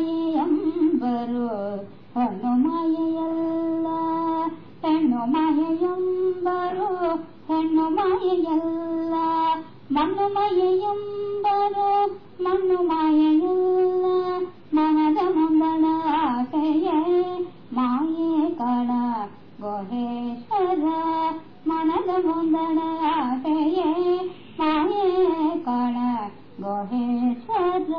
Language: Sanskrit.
ಮಾಯೆಯಂಬರು ಹೊನ್ನು ಮಾಯೆಯಲ್ಲ ಹೆಣ್ಣು ಮಾಯೆಯಂಬರು ಹೆಣ್ಣು ಮಾಯೆಯಲ್ಲ ಮಣ್ಣು ಮಾಯೆಯಂಬರು ಮಣ್ಣು ಮಾಯೆಯಲ್ಲ ಮನದ ಮುಂದಣ ಆಸೆಯೇ ಮಾಯೆ ಕಾಣ ಗುಹೇಶ್ವರ ಮನದ ಮುಂದಣ ಆಸೆಯೇ ಮಾಯೆ ಕಾಣ ಗುಹೇಶ್ವರ